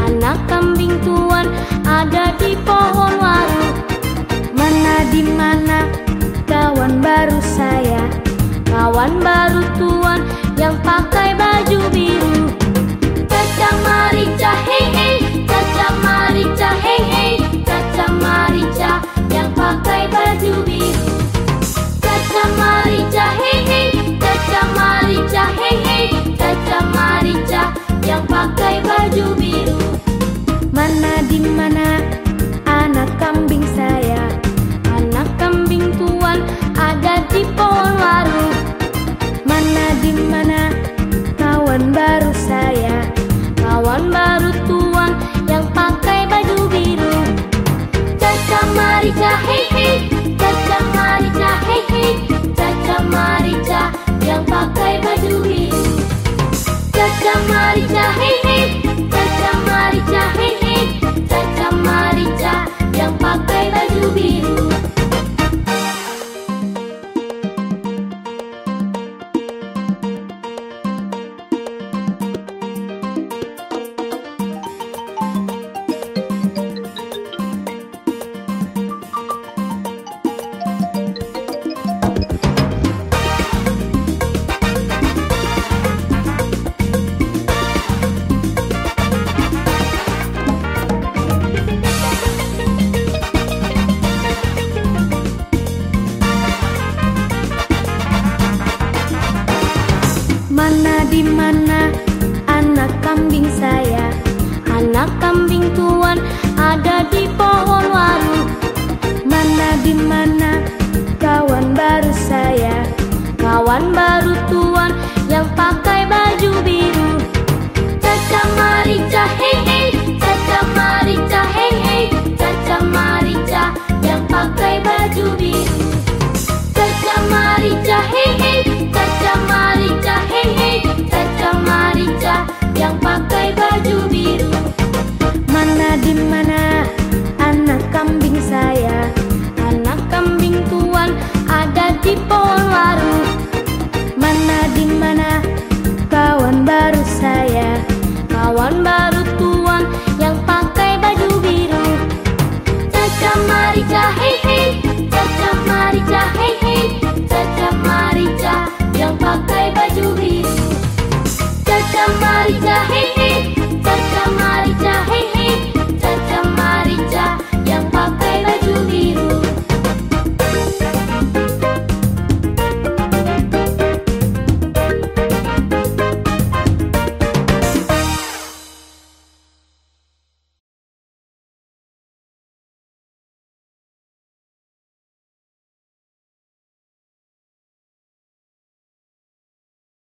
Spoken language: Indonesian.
Anak kambing tuan ada Kawan baru tuan yang pakai baju biru. Caca marica hei hei, hei, caca marica yang pakai baju biru. Caca marica hei, Mana di mana anak kambing saya? Anak kambing tuan ada di pohon waru.